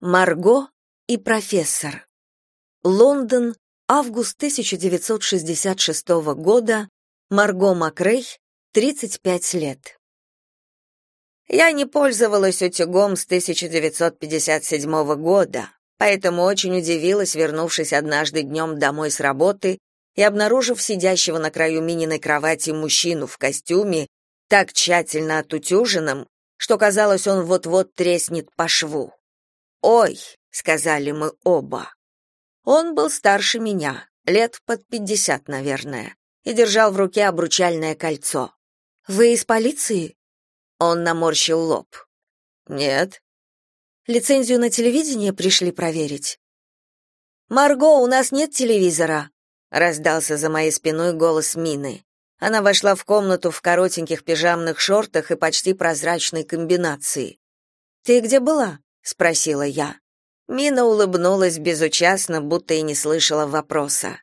Марго и профессор. Лондон, август 1966 года. Марго Макрей, 35 лет. Я не пользовалась утюгом с 1957 года, поэтому очень удивилась, вернувшись однажды днем домой с работы и обнаружив сидящего на краю Мининой кровати мужчину в костюме, так тщательно отутюженном, что казалось, он вот-вот треснет по шву. «Ой», — сказали мы оба. Он был старше меня, лет под пятьдесят, наверное, и держал в руке обручальное кольцо. «Вы из полиции?» Он наморщил лоб. «Нет». «Лицензию на телевидение пришли проверить?» «Марго, у нас нет телевизора», — раздался за моей спиной голос Мины. Она вошла в комнату в коротеньких пижамных шортах и почти прозрачной комбинации. «Ты где была?» Спросила я. Мина улыбнулась безучастно, будто и не слышала вопроса.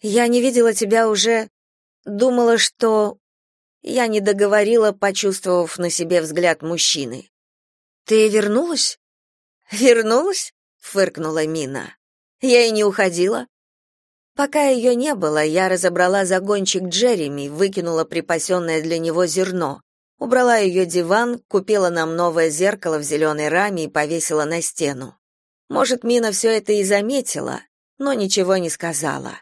Я не видела тебя уже, думала, что я не договорила, почувствовав на себе взгляд мужчины. Ты вернулась? Вернулась? фыркнула Мина. Я и не уходила. Пока ее не было, я разобрала загончик Джереми, выкинула припасенное для него зерно. Убрала ее диван, купила нам новое зеркало в зеленой раме и повесила на стену. Может, Мина все это и заметила, но ничего не сказала.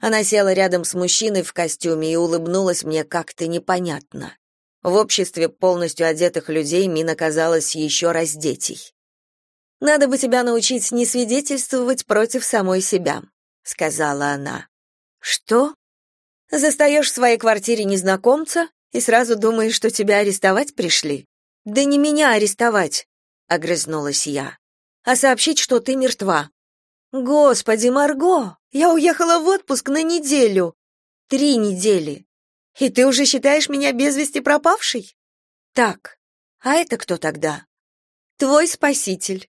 Она села рядом с мужчиной в костюме и улыбнулась мне как-то непонятно. В обществе полностью одетых людей Мина казалась еще раздетей. «Надо бы тебя научить не свидетельствовать против самой себя», — сказала она. «Что?» «Застаешь в своей квартире незнакомца, и сразу думаешь, что тебя арестовать пришли? Да не меня арестовать, огрызнулась я, а сообщить, что ты мертва. Господи, Марго, я уехала в отпуск на неделю. Три недели. И ты уже считаешь меня без вести пропавшей? Так. А это кто тогда? Твой спаситель.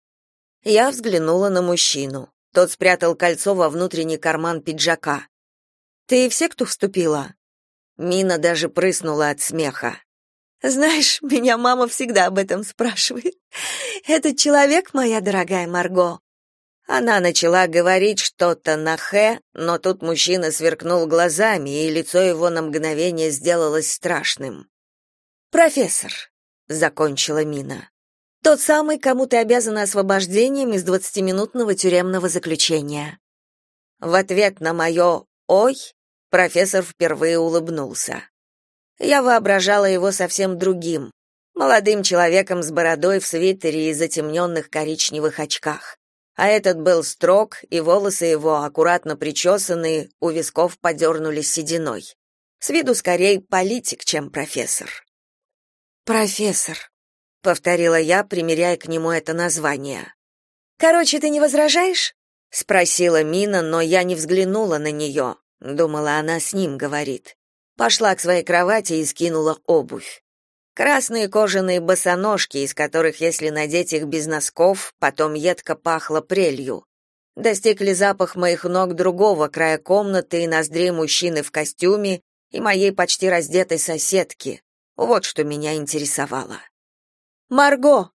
Я взглянула на мужчину. Тот спрятал кольцо во внутренний карман пиджака. Ты в секту вступила? Мина даже прыснула от смеха. Знаешь, меня мама всегда об этом спрашивает. Этот человек, моя дорогая Марго. Она начала говорить что-то на «хэ», но тут мужчина сверкнул глазами, и лицо его на мгновение сделалось страшным. «Профессор», — закончила Мина, — «тот самый, кому ты обязана освобождением из двадцатиминутного тюремного заключения». В ответ на мое «ой» Профессор впервые улыбнулся. Я воображала его совсем другим, молодым человеком с бородой в свитере и затемненных коричневых очках. А этот был строг, и волосы его, аккуратно причесанные, у висков подернулись сединой. С виду скорее политик, чем профессор. «Профессор», — повторила я, примеряя к нему это название. «Короче, ты не возражаешь?» — спросила Мина, но я не взглянула на нее. Думала, она с ним говорит. Пошла к своей кровати и скинула обувь. Красные кожаные босоножки, из которых, если надеть их без носков, потом едко пахло прелью. Достигли запах моих ног другого края комнаты и ноздрей мужчины в костюме и моей почти раздетой соседки. Вот что меня интересовало. «Марго!»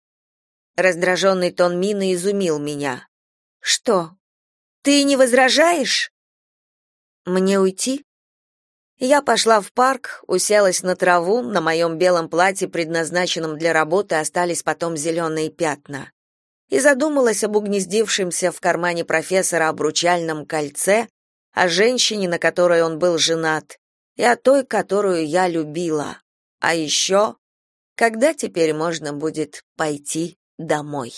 Раздраженный тон Мины изумил меня. «Что? Ты не возражаешь?» Мне уйти? Я пошла в парк, уселась на траву, на моем белом платье, предназначенном для работы, остались потом зеленые пятна. И задумалась об угнездившемся в кармане профессора обручальном кольце, о женщине, на которой он был женат, и о той, которую я любила. А еще, когда теперь можно будет пойти домой?